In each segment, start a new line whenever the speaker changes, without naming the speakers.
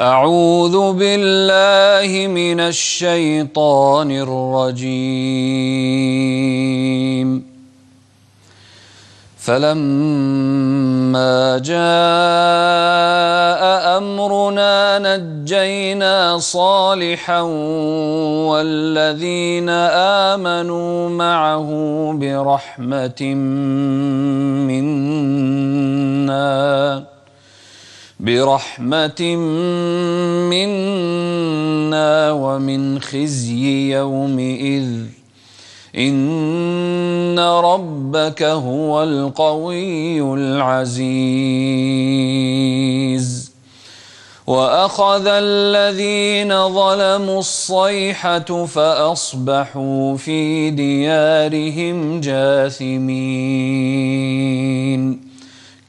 أعوذ بالله من الشيطان الرجيم. فلما جاء أمرنا نجينا صالحا والذين آمنوا معه برحمة منا برحمة منا ومن خزي يومئذ. إن ربك هو القوي العزيز. وأخذ الذين ظلموا الصيحة فأصبحوا في ديارهم جاثمين.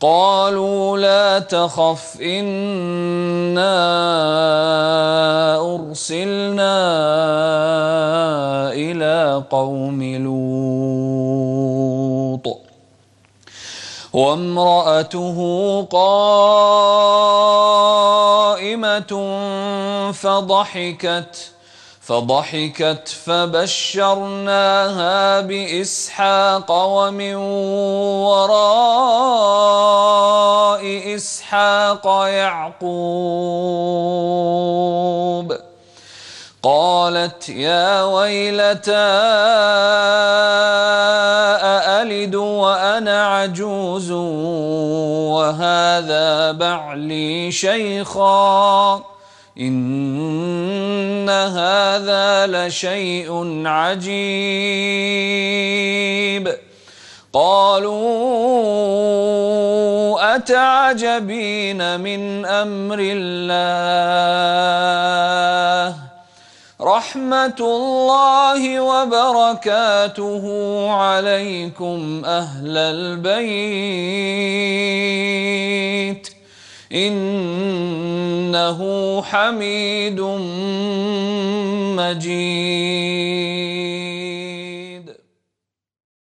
قالوا لا تخف إنا أرسلنا إلى قوم لوط. وامرأته قائمة فضحكت. فضحكت فبشرناها بإسحاق ومن وراء إسحاق يعقوب. قالت يا ويلتى أألد وأنا عجوز وهذا بعلي شيخا؟ هذا لشيء عجيب. قالوا أتعجبين من أمر الله؟ رحمة الله وبركاته عليكم أهل البيت. إنه حميد مجيد.